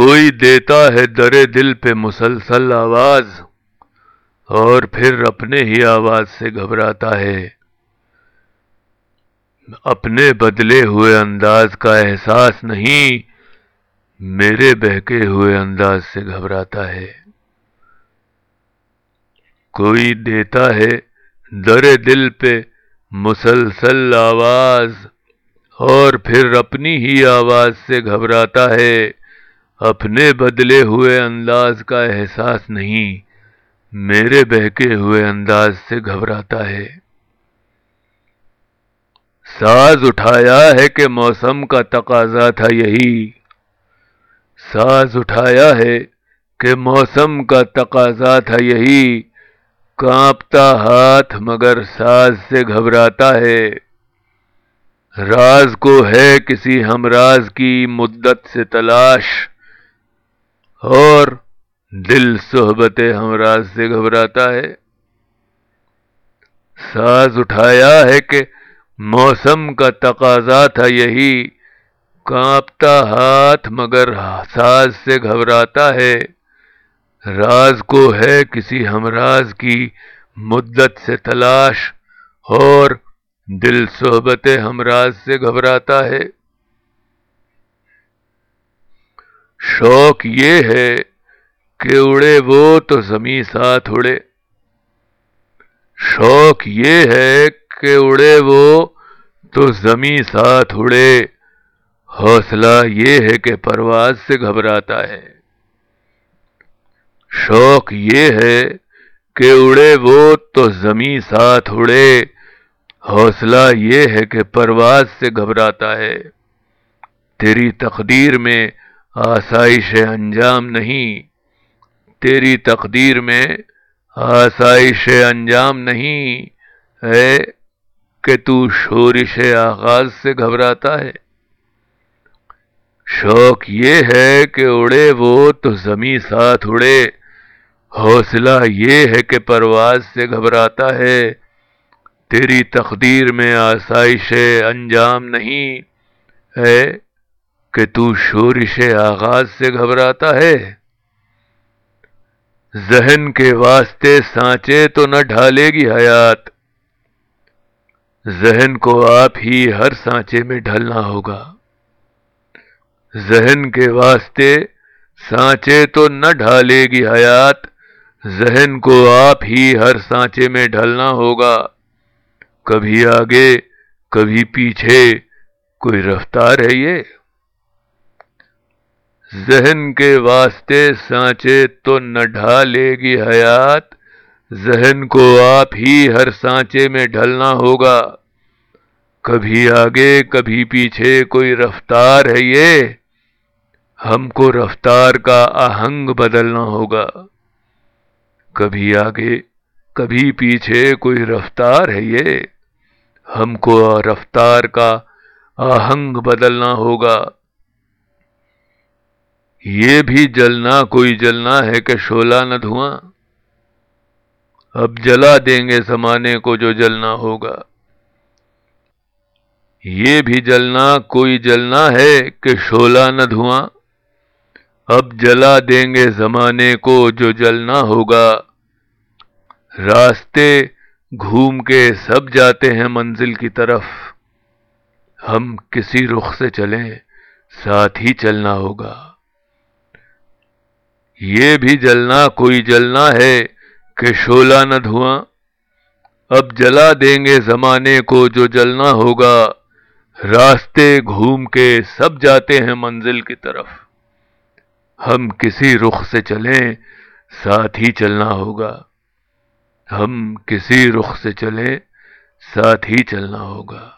کوئی دیتا ہے در دل پہ مسلسل آواز اور پھر اپنے ہی آواز سے گھبراتا ہے۔ اپنے بدلے ہوئے انداز کا احساس نہیں، میرے بہکے ہوئے انداز سے گھبراتا ہے۔ کوئی دیتا ہے در دل پہ مسلسل آواز اور پھر اپنی ہی آواز سے گھبراتا ہے۔ اپنے بدلے ہوئے انداز کا احساس نہیں، میرے بہکے ہوئے انداز سے گھبراتا ہے۔ ساز اٹھایا ہے کہ موسم کا تقاضا تھا یہی۔ ساز اٹھایا ہے کہ موسم کا تقاضا تھا یہی۔ کانپتا ہاتھ مگر ساز سے گھبراتا ہے۔ راز کو ہے کسی ہمراز کی مدت سے تلاش۔ اور دل صحبت ہمراز سے گھبراتا ہے۔ ساز اٹھایا ہے کہ موسم کا تقاضا تھا یہی۔ کانپتا ہاتھ مگر ساز سے گھبراتا ہے۔ راز کو ہے کسی ہمراز کی مدت سے تلاش اور دل صحبت ہمراز سے گھبراتا ہے۔ شوق یہ ہے کہ اڑے وہ تو زمیں ساتھ اڑے۔ شوق یہ ہے کہ اڑے وہ تو زمیں ساتھ اڑے۔ حوصلہ یہ ہے کہ پرواز سے گھبراتا ہے۔ شوق یہ ہے کہ اڑے وہ تو زمیں ساتھ اڑے۔ حوصلہ یہ ہے کہ پرواز سے گھبراتا ہے۔ تیری تقدیر میں آسائش انجام نہیں۔ تیری تقدیر میں آسائش انجام نہیں ہے کہ تو شورش آغاز سے گھبراتا ہے۔ شوق یہ ہے کہ اڑے وہ تو زمیں ساتھ اڑے۔ حوصلہ یہ ہے کہ پرواز سے گھبراتا ہے۔ تیری تقدیر میں آسائش انجام نہیں ہے۔ کہ تو شورش آغاز سے گھبراتا ہے۔ ذہن کے واسطے سانچے تو نہ ڈھالے گی حیات۔ ذہن کو آپ ہی ہر سانچے میں ڈھلنا ہوگا۔ ذہن کے واسطے سانچے تو نہ ڈھالے گی حیات۔ ذہن کو آپ ہی ہر سانچے میں ڈھلنا ہوگا۔ کبھی آگے، کبھی پیچھے، کوئی رفتار ہے یہ؟ ذہن کے واسطے سانچے تو نہ ڈھالے گی حیات۔ ذہن کو آپ ہی ہر سانچے میں ڈھلنا ہوگا۔ کبھی آگے، کبھی پیچھے کوئی رفتار ہے یہ۔ ہم کو رفتار کا آہنگ بدلنا ہوگا۔ کبھی آگے، کبھی پیچھے کوئی رفتار ہے یہ۔ ہم کو رفتار کا آہنگ بدلنا ہوگا۔ یہ بھی جلنا، کوئی جلنا ہے کہ شولہ نہ دھواں؟ اب جلا دیں گے زمانے کو جو جلنا ہوگا۔ یہ بھی جلنا، کوئی جلنا ہے کہ شولہ نہ دھواں؟ اب جلا دیں گے زمانے کو جو جلنا ہوگا۔ راستے گھوم کے سب جاتے ہیں منزل کی طرف۔ ہم کسی رخ سے چلیں، ساتھ ہی چلنا ہوگا۔ یہ بھی جلنا کوئی جلنا ہے کہ شولہ نہ دھواں۔ اب جلا دیں گے زمانے کو جو جلنا ہوگا۔ راستے گھوم کے سب جاتے ہیں منزل کی طرف۔ ہم کسی رخ سے چلیں، ساتھ ہی چلنا ہوگا۔ ہم کسی رخ سے چلیں، ساتھ ہی چلنا ہوگا۔